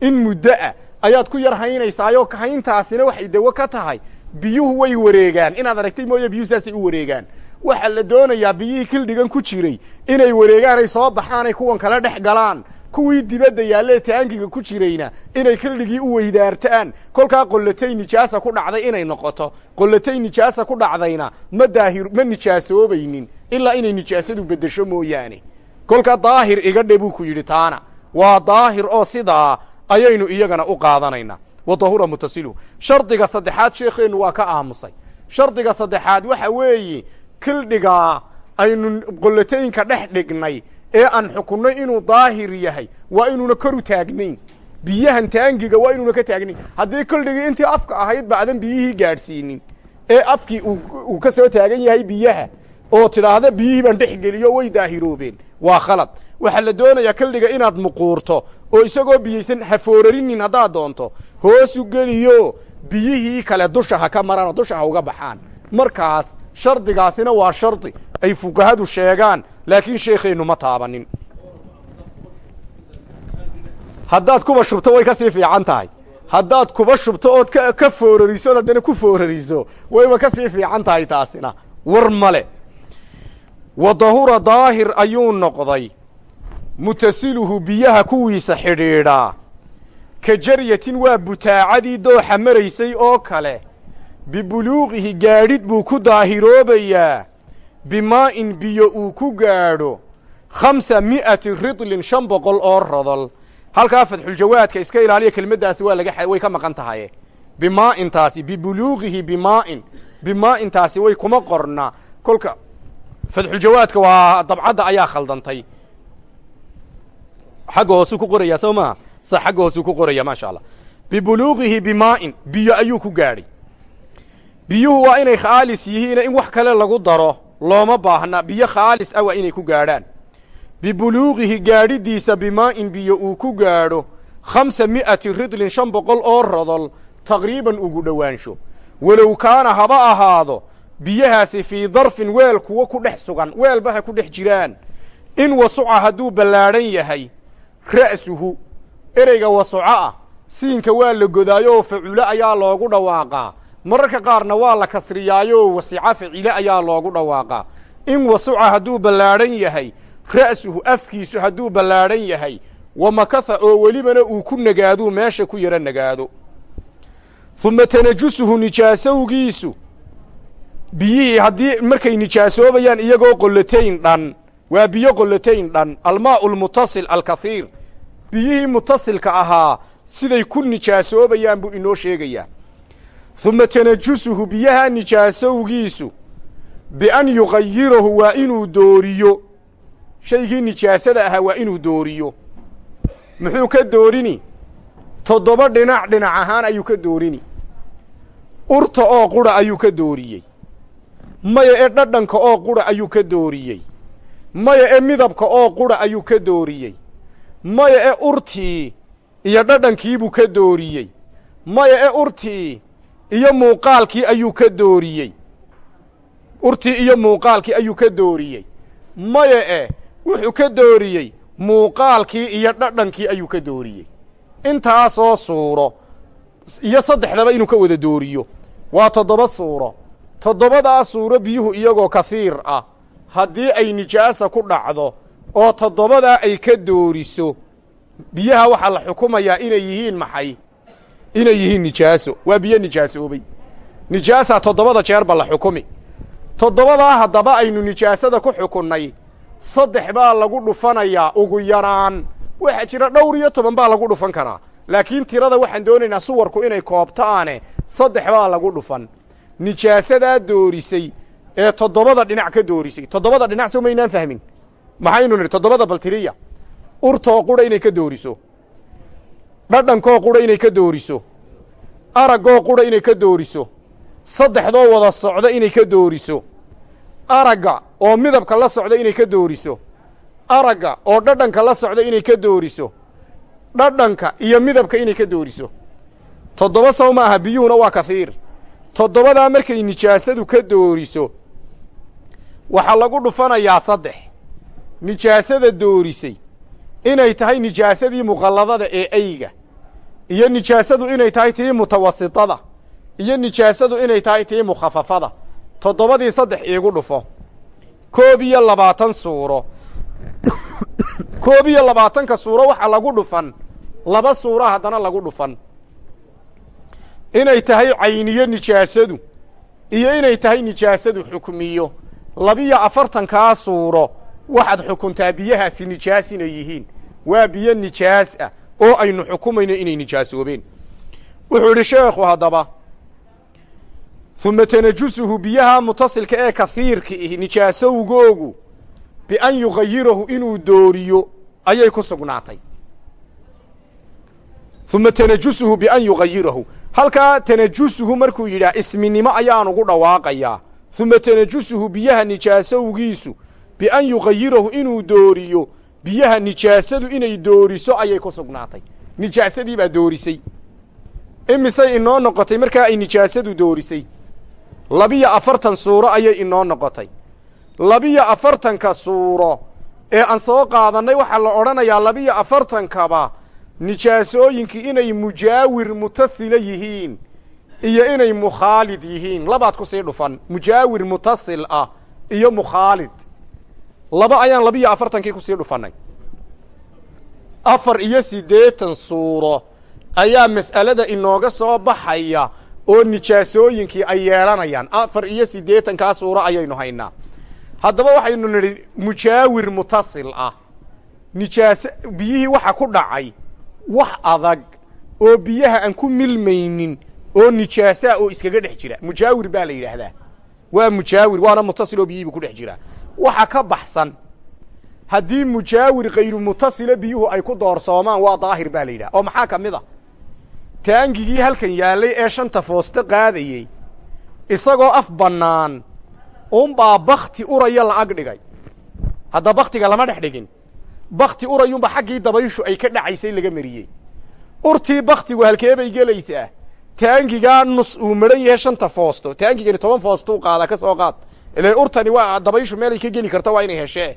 In muddo ah ayaad ku yar haynaysaayo hayntaasina waxay dawo ka tahay. Biyuhu way wareegaan. Inaad aragtay mooye biyuhu saasay u wareegaan. Waxaa la doonayaa biyihii kildhigan ku jiray inay wareegaan ay soo baxaan ay kuwan kala dhex galaan. Kuwii dibadda yaallee taangiga ku jirayna inay kildhigii u weydaartaan. Kolkaa qollatay nijaasa ku dhacday inay noqoto. Qollatay nijaasa ku dhacdayna ma daahir ma nijaasoobaynin ilaa inay nijaasadu beddesho mooyaane. Kolka daahir iga dhe buu ku yidhi taana. Waa daahir oo sidaa ayaynu iyagana u qaadanaynaa. Wa dahura mutasiluhu shardiga saddexaad sheekheennu waa ka aamusay. Shardiga saddexaad waxa weeye kildhigaa aynu qollatooyinka dhex dhignay ee aan xukunnay inuu daahir yahay waa inuuna kor u taagnayn. Biyahan taangiga waa inuuna ka taagnayn. Haddii kildhigii intii afka ahayd ba adan biyihii gaadhsiinin. Ee afkii uu ka soo taagan yahay biyaha oo tidhaahda biyihii baan dhex geliyo way daahiroobeen. Waa khalad. Waxaa la doonayaa kildhiga inaad muquurto oo isagoo biyaysan ha foorarinin haddaad doonto hoosu geliyo biyihii kale dusha ha ka maraan oo dusha ha uga baxaan. Markaas shardigaasina waa shardi. Ay fuqahadu sheegaan laakiin sheekheennu ma taabanin. Haddaad kuba shubto way ka sii fiican tahay. Haddaad kuba shubto ood ka foorariso od haddana ku foorariso wayba ka sii fiican tahay taasina. War male wa dahura daahir ayuu noqday. Mutasiluhu biyaha kuwiisa xidhiidhaa ka jaryatin waa butaacadii dooxa maraysay oo kale. Bibuluuqihi gaadhid buu ku daahiroobayaa. Bimaa'in biyo uu ku gaadho. Khamsa mi'ati ridlin shan boqol oo rodol. Halkaa fadxuljawaadka iska ilaaliya kelmaddaasi waa laga way ka maqan tahaye bimaa'intaasi bibuluuqihi bimaa'in bimaa'intaasi way kuma qorna. Kolka fadxuljawaadka waa dabcadda ayaa khaldantay. Xagga hoosuu ku qorayaa soo maha sa xagga hoosuu ku qoraya maasha allah bibuluuqihi bimaa'in biyo ayuu ku gaadhay. Biyuhu waa inay khaalis yihiina in wax kale lagu daro looma baahna biyo khaalis ah waa inay ku gaadhaan. Bibuluuqihi gaadhidiisa bimaa'in biyo uu ku gaadho khamsa mi'ati ridlin shan boqol oo rodol taqriiban ugu dhowaansho. Walow kaana haba ahaado biyahaasi fii darfin weel kuwo ku dhex sugan weelba ha ku dhex jiraan. In wasuca hadduu ballaadhan yahay ra'suhu ereyga wasuco ah siinka waa la godaayo oo faculo ayaa loogu dhawaaqaa. Mararka qaarna waa la kasriyaayo wasica facile ayaa loogu dhawaaqaa. In wasuca hadduu ballaadhan yahay ra'suhu afkiisu hadduu ballaadhan yahay wa makatha oo welibana uu ku nagaaduu meesha ku yaro nagaado. Uma tanajusuhu nijaasowgiisu biyihii haddii markay nijaasoobayaan iyagoo qollatayn dhan waa biyo qollatayn dhan almaa'u almutasil alkathiir. Biyihii mutasilka ahaa siday ku nijaasoobayaan buu inoo sheegayaa. Uma tanajusuhu biyaha nijaasowgiisu bian yuqayirahu waa inuu dooriyo. Shaygii nijaasada ahaa waa inuu dooriyo. Muxuu ka doorini? Toddoba dhinac dhinac ahaan ayuu ka doorini. Urta oo qura ayuu ka dooriyey maya ee dhadhanka oo qura ayuu ka dooriyey. Maya ee midabka oo qura ayuu ka dooriyey. Maya ee urtii iyo dhadhankiibuu ka dooriyey. Maya ee urtii iyo muuqaalkii ayuu ka dooriyey. Urtii iyo muuqaalkii ayuu ka dooriyey. Maya e wuxuu ka dooriyey muuqaalkii iyo dhadhankii ayuu ka dooriyey. Intaasoo suuro iyo saddexdaba inuu ka wada dooriyo. Waa toddoba suuro toddobadaa suuro biyuhu iyagoo kahiir ah. Haddii ay nijaasa ku dhacdo oo toddobadaa ay ka dooriso biyaha waxaa la xukumayaa inay yihiin maxay? Inay yihiin nijaaso. Waa biyo nijaasoobay. Nijaasaa toddobada jeerba la xukumi. Toddobadaa haddaba aynu nijaasada ku xukunnay saddex baa lagu dhufanayaa ugu yaraan. Waxaa jira dhowr iyo toban baa lagu dhufan karaa. Laakiin tirada waxaan doonaynaa suwarku inay koobtaane saddex baa lagu dhufan nijaasadaa doorisay ee toddobada dhinac ka doorisay. Toddobada dhinac soo maynaan fahmin. Maxaynu nidhi toddobada baltiriya. Urtoo qura inay ka dooriso. Dhadhankoo qura inay ka dooriso. Araggoo qura inay ka dooriso. Saddexdoo wada socda inay ka dooriso. Aragga oo midabka la socda inay ka dooriso. Aragga oo dhadhanka la socda inay ka dooriso. Dhadhanka iyo midabka inay ka dooriso. Toddoba saw ma aha biyuhuna waa kahiir toddobadaa markay nijaasadu ka dooriso waxaa lagu dhufanayaa saddex. Nijaasada doorisay inay tahay nijaasadii muqalladada ee eyga iyo nijaasadu inay tahay tii mutawasitada iyo nijaasadu inay tahay tii mukhafafada. Toddobadii saddex iigu dhufo. Koob iyo labaatan suuro. Koob iyo labaatanka suuro waxaa lagu dhufan. Laba suura haddana lagu dhufan inay tahay cayniyo nijaasadu iyo inay tahay nijaasadu xukmiyo. Labiyo afartankaa suuro waxaad xukuntaa biyahaasi nijaas inay yihiin. Waa biyo nijaas ah oo aynu xukumayno inay nijaasoobeen. Wuxuu idhi sheekhu haddaba uma tanajusuhu biyaha mutasilka ee kahiirka ihi nijaasowgoogu bian yugayirahu inuu dooriyo ayay ku sugnaatay uma tanajusuhu bian yugayirahu halkaa tanajusuhu markuu yidhaah isminimo ayaan ugu dhawaaqayaa uma tanajusuhu biyaha nijaasowgiisu bian yugayirahu inuu dooriyo biyaha nijaasadu inay dooriso ayay ku sugnaatay nijaasadii baa doorisay imisay inoo noqotay markaa ay nijaasadu doorisay labiyo afartan suuro ayay inoo noqotay labiyo afartanka suuro ee aan soo qaadannay waxaa la odhanayaa labiyo afartankaba nijaasooyinkii inay mujaawir mutasila yihiin iyo inay mukhaalid yihiin. Labaad ku sii dhufan. Mujaawir mutasil ah iyo mukhaalid. Laba ayaan labiyo afartankii ku sii dhufannay afar iyo siddeetan suuro ayaa mas'alada inooga soo baxaya oo nijaasooyinkii ay yeelanayaan. Afar iyo siddeetankaa suuro ayaynu haynaa. Haddaba waxaynu nidhi mujaawir mutasil ah. Nijaas biyihii waxa ku dhacay wax adag oo biyaha aan ku milmaynin oo nijaasaa oo iskaga dhex jira. Mujaawir baa la yidhaahdaa. Waa mujaawir waana mutasil oo biyihiibu ku dhex jiraa waxa ka baxsan haddii mujaawir khayru mutasila biyuhu ay ku doorsoomaan waa daahir baa la yidhaha. Oo maxaa ka mid a taangigii halkan yaallay ee shanta foosto qaadayey isagoo af bannaan unbaa bakti uraya la ag dhigay. Hadda baktiga lama dhex dhigin bakti urayunba xaggii dabayshu ay ka dhacaysay laga mariyey. Urtii baktigu halkee bay gelaysaa. Taangigaa nus uu maran yahay shanta foosto. Taangigani toban foostuu qaadaa ka soo qaad. Ile urtani waa dabayshu meelay ka geli karta waa inay heshee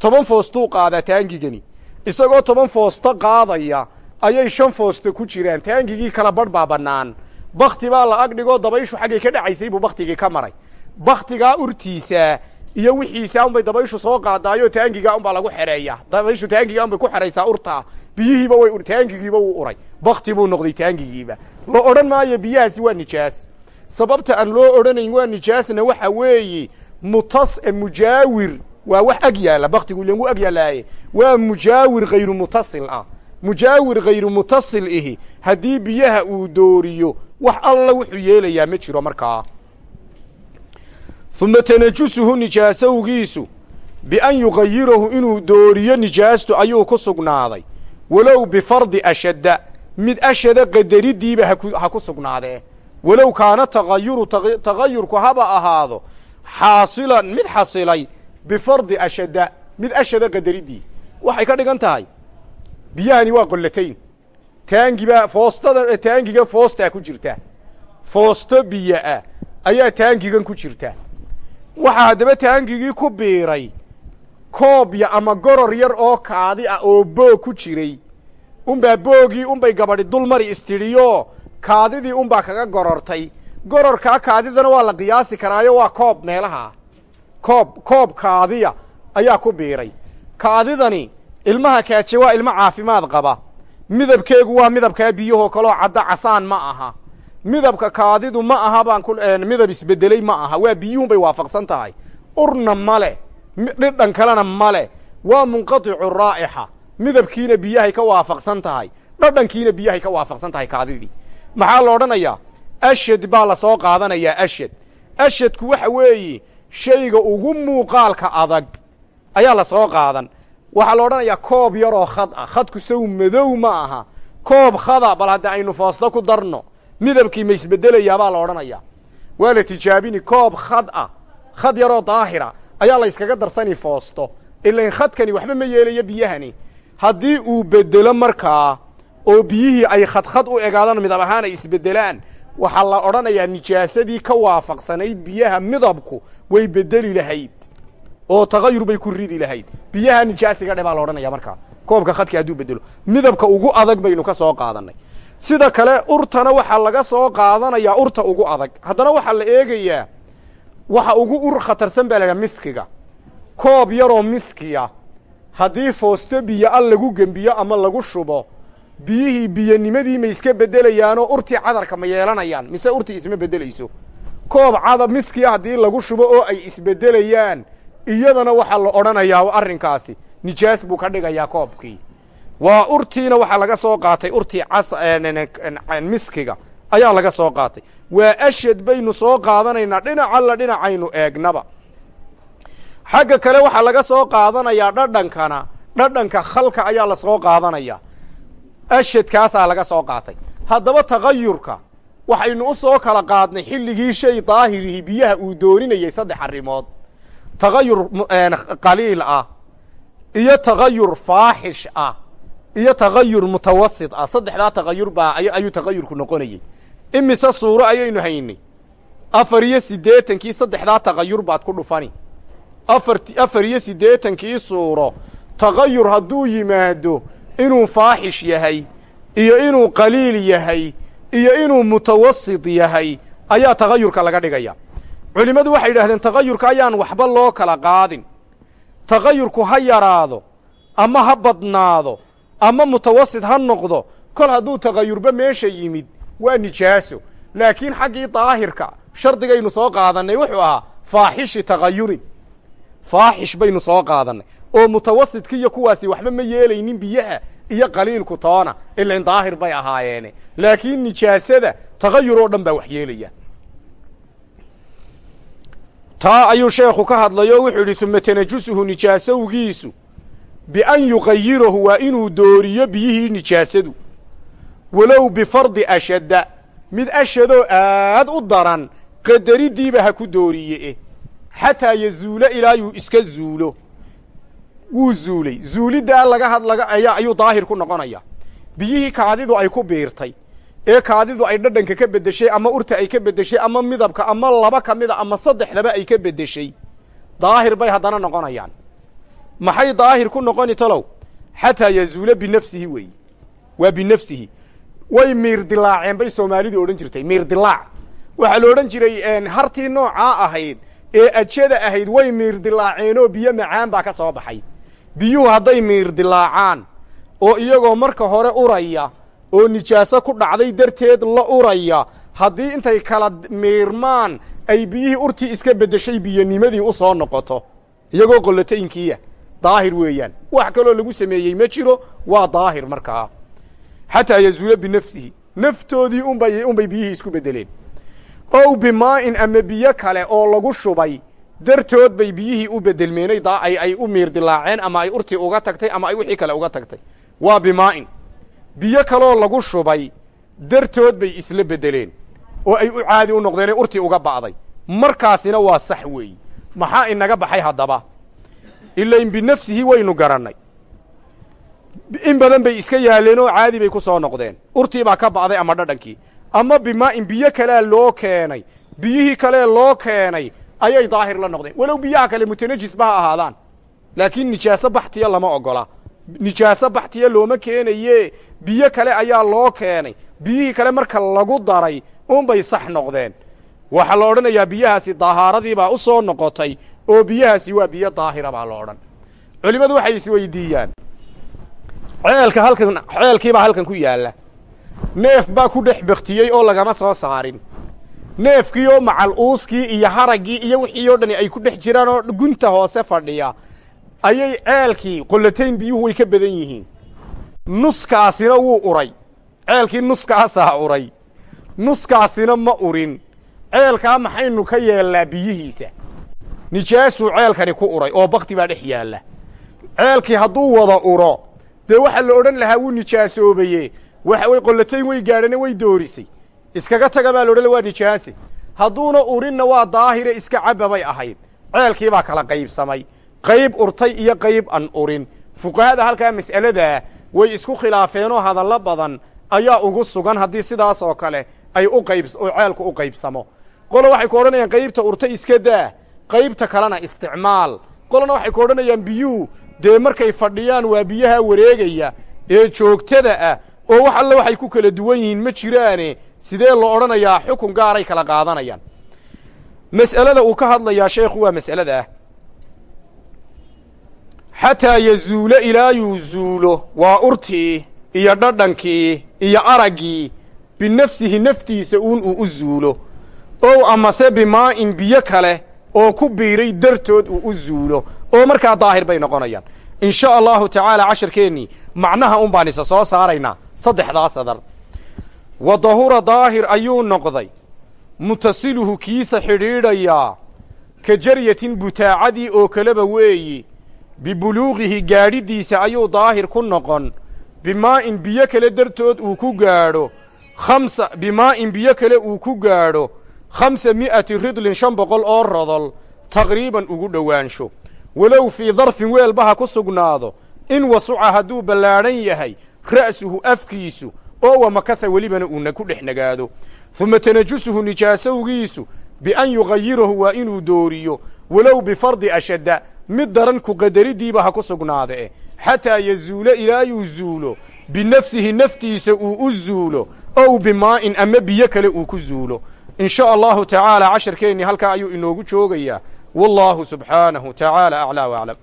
toban foostuu qaadaa taangigani. Isagoo toban foosto qaadaya ayay shan foosto ku jiraan. Taangigii kala badh baa bannaan. Bakti baa la ag dhigoo dabayshu xaggay ka dhacaysay buu baktigii ka maray. Baktigaa urtiisaa iyo wixiisaa unbay dabayshu soo qaadaayo taangigaa unbaa lagu xereeyaa. Dabayshu taangigaa unbay ku xeraysaa urtaa biyihiiba way taangigiiba wuu uray. Bakti buu noqday taangigiiba la odhan maayo biyahaasi waa nijaas. Sababta aan loo odhanayn waa nijaasna waxa weeye mutas mujaawir waa wax ag yaalla baktigu wuu ag yaallaaye waa mujaawir khayru mutasil ah. Mujaawir khayru mutasil ihi. Haddii biyaha uu dooriyo wax alla wuxuu yeelayaa ma jiro markaa uma tanajusuhu nijaasowgiisu bian yugayirahu inuu dooriyo nijaastu ayuu ku sugnaaday walow bifardi ashadda mid ashada qadaridiiba ha ku sugnaadee walow kaana tagayuru tagayurku haba ahaado xaasilan mid xasilay bifardi ashadda mid ashada qadaridii waxay ka dhigan tahay biyahani waa qollatayn taangibaa foostada taangiga foostaa ku jirta foosto biyo ah ayaa taangigan ku jirta waxaa haddaba taangigii ku biiray koobya ama goror yar oo kaadi ah oo boog ku jiray. Unbaa boogii unbay gabadhi dul mari istidhiyo kaadidii unbaa kaga gorortay. Gororkaa kaadidana waa la qiyaasi karaayo waa koob meelaha koob koob kaadiya ayaa ku biiray. Kaadidani ilmaha kaaje waa ilmo caafimaad qaba. Midabkeegu waa midabkaa biyahoo kaloo cadda casaan ma aha midabka kaadidu ma aha baan ku midab isbedeley ma aha. Waa biyuhun bay waafaqsan tahay. Urna male dhidhan kalena male waa munqaticu raa'ixa. Midabkiina biyahay ka waafaqsan tahay. Dhadhankiina biyahay ka waafaqsan tahay kaadidii. Maxaa la odhanayaa ashad baa la soo qaadanayaa ashad. Ashadku waxa weeye shayga ugu muuqaalka adag ayaa la soo qaadan. Waxaa la odhanayaa koob yaroo khad ah khadku saw madow ma aha. Koob khada bal hadda aynu foosto ku darno midabkii ma isbedelayaa baa la odhanayaa waa la tijaabini koob khad ah khad yaroo daahira ayaa la yskaga darsani foosto. Ilain khadkani waxba ma yeelayo biyahani. Haddii uu bedelo markaa oo biyihii ay khadkhad u egaadaan midab ahaan ay isbedelaan waxaa la odhanayaa nijaasadii ka waafaqsanayd biyaha midabku way bedeli lahayd oo tagayur bay ku ridi lahayd. Biyaha nijaasiga dhe baa la odhanaya markaa. Koobka khadka hadduu bedelo midabka ugu adag baynu ka soo qaadanay sida kale urtana waxaa laga soo qaadanayaa urta ugu adag. Haddana waxaa la eegayaa waxa ugu ur khatarsan baa la miskiga. Koob yaroo miskiya haddii foosto biyo al lagu gembiyo ama lagu shubo biyihii biyonimadii ma iska bedelayaanoo urtii cadarka ma yeelanayaan mise urtii isma beddelayso koob cada miskiya haddii lagu shubo oo ay isbeddelayaan iyadana waxaa la odhanayaa arrinkaasi. Nijaas buu ka dhigayaa koobkii waa urtiina waxaa laga soo qaatay urtii miskiga ayaa laga soo qaatay. Waa ashad baynu soo qaadanaynaa dhinac alla dhinacaynu eegnaba. Xagga kale waxaa laga soo qaadanayaa dhadhankana dhadhanka khalka ayaa la soo qaadanayaa ashadkaasaa laga soo qaatay. Haddaba tagayurka waxaynu u soo kala qaadnay xilligii shay daahirihi biyaha uu dooninayay saddex arrimood. Tagayur qaliil ah iyo tagayur faaxish ah iyo tagayur mutawasit. Ah saddexdaa tagayur baa ayuu tagayurku noqonayey imise suuro ayaynu haynay. Afar iyo siddeetankii saddexdaa tagayur baad ku dhufani. Afar afar iyo siddeetankii suuro tagayur hadduu yimaado inuu faaxish yahay iyo inuu qaliil yahay iyo inuu mutawasit yahay ayaa tagayurka laga dhigaya. Culimmadu waxay yidhahdeen tagayurka ayaan waxba loo kala qaadin. Tagayurku ha yaraado ama ha badnaado ama mutawasit ha noqdo kol hadduu tagayurba meesha yimid waa nijaaso. Laakiin xaggii daahirka shardigaynu soo qaadannay wuxuu ahaa faaxishi tagayurin faaxish baynu soo qaadannay. Oo mutawasitka iyo kuwaasi waxba ma yeelaynin biyaha iyo qaliilku toona ilain daahir bay ahaayeene. Laakiin nijaasada tagayur oo dhan baa wax yeelaya. Taa ayuu sheekhu ka hadlayo wuxuu yidhi uma tanajusuhu nijaasowgiisu bian yuqayirahu waa inuu dooriyo biyihii nijaasadu walow bifardi ashadda mid ashadoo aad u daran qadaridiiba ha ku dooriye eh xataa yazuulo ilaa yuu iska zuulo wuu zuulay zuuliddaa laga hadlaga ayaa ayuu daahir ku noqonaya biyihii kaadidu ay ku biirtay ee kaadidu ay dhadhanka ka beddeshay ama urta ay ka beddeshay ama midabka ama laba ka mida ama saddexdaba ay ka beddeshay daahir bay haddana noqonayaan maxay daahir ku noqoni talow? Xataa yazuula binafsihi weeye waa binafsihi. Way miir dilaaceen bay soomaalidu odhan jirtay miir dilaac waxaa la odhan jiray hartii noocaa ahayd ee ajada ahayd way miir dilaaceenoo biyo macaan baa ka soo baxay. Biyuhu hadday miir dilaacaan oo iyagoo marka hore uraya oo nijaaso ku dhacday darteed la uraya haddii intay kala miirmaan ay biyihii urtii iska beddeshay biyonimadii u soo noqoto. Iyagoo qollataynkiiya daahir weeyaan. Wax kaloo lagu sameeyey ma jiro waa daahir markaa. Xataa yazuula binafsihi. Naftoodii unbay unbay biyihii isku beddeleen. Ow bimaa'in ama biyo kale oo lagu shubay dartood bay biyihii u beddelmeenay daa ay u miir dilaaceen ama ay urtii uga tagtay ama ay wixii kale uga tagtay. Waa bimaa'in. Biyo kaloo lagu shubay dartood bay isla beddeleen. Oo ay u caadi u noqdeenee urtii uga ba'day. Markaasina waa sax weeyi. Maxaa inaga baxay haddaba ilain binafsihi waynu garannay. In badan bay iska yaaleen oo caadi bay ku soo noqdeen. Urtii baa ka ba'day ama dhadhankii. Ama bimaa'in biyo kalea loo keenay. Biyihii kalee loo keenay ayay daahir la noqdeen. Walow biyaha kale mutanajisba ha ahaadaan. Laakiin nijaaso baxtiya lama ogola. Nijaaso baxtiya looma keenaye biyo kale ayaa loo keenay. Biyihii kale marka lagu daray unbay sax noqdeen. Waxaa la odhanayaa biyahaasi dahaaradiibaa u soo noqotay oo biyahaasi waa biyo daahira baa la odhan. Culimmadu waxay isweydiiyaan ceelka halkan ceelkiibaa halkan ku yaalla. Neef baa ku dhex baktiyey oo lagama soo saarin. Neefkii oo macal uuskii iyo haraggii iyo wixii oo dhani ay ku dhex jiraan oo gunta hoose fadhiya ayay ceelkii qollatayn biyuhu way ka badan yihiin. Nuskaasina wuu uray. Ceelkii nuskaasaa uray. Nuskaasina ma urin. Ceelkaa maxaynu ka yeellaa biyihiisa nijaasuu ceelkani ku uray oo bakti baa dhex yaalla. Ceelkii hadduu wada uro dee waxaa la odhan lahaa wuu nijaasoobaye waxa way qollatayn way gaadhane way doorisay. Iskaga taga baa la odhan waa nijaase. Hadduuna urinna waa daahire iska cabba bay ahayd. Ceelkii baa kala qaybsamay. Qayb urtay iyo qayb an urin. Fuqahada halkaa mas'aladaa way isku khilaafeenoo hadallo badan ayaa ugu sugan haddii sidaas oo kale ay u qayb oo ceelku u qaybsamo. Qolo waxay ku odhanayaan qaybta urta iska daa qaybta kalena isticmaal. Qolona waxay ku odhanayaan biyuhu dee markay fadhiyaan waa biyaha wareegaya ee joogtada ah oo wax alle waxay ku kala duwan yihiin ma jiraane. Sidee loo odhanayaa? Xukun gaaray kala qaadanayaan. Mas'alada uu ka hadlayaa sheekhu waa mas'alada ah. Xataa yazuulo ilaa yuu zuulo waa urtii iyo dhadhankii iyo araggii binafsihi naftiisa uun uu u zuulo. Ow amase bimaa'in biyo kale oo ku biiray dartood uu u zuulo oo markaa daahir bay noqonayaan. In sha allahu tacaala casharkeennii macnaha un baan soo saaraynaa saddexdaa sadar. Wa dahura daahir ayuu noqday. Mutasiluhu kiisa xidhiidhayaa ka jaryatin butaacadii oo kaleba weeyi bibuluuqihi gaadhidiisa ayuu daahir ku noqon. Bimaa'in biyo kale dartood uu ku gaadho khamsa bimaa'in biyo kale uu ku gaadho khamsa mi'ati ridlin shan boqol oo rodol taqriiban ugu dhowaansho walow fii darfin weelba ha ku sugnaado in wasuca hadduu ballaadhan yahay ra'suhu afkiisu oo wamakasa welibana uuna ku dhex nagaado uma tanajusuhu nijaasowgiisu bian yugayirahu waa inuu dooriyo walow bifardi ashadda mid daran ku qadaridiiba ha ku sugnaada eh xataa yazuulo ilaa yuu zuulo binafsihi naftiisa uu u zuulo ow bimaa'in ama biyo kale uu ku zuulo in sha allahu tacaala casharkeennii halkaa ayuu inoogu joogayaa wallaahu subxaanahu tacaala aclaa waclam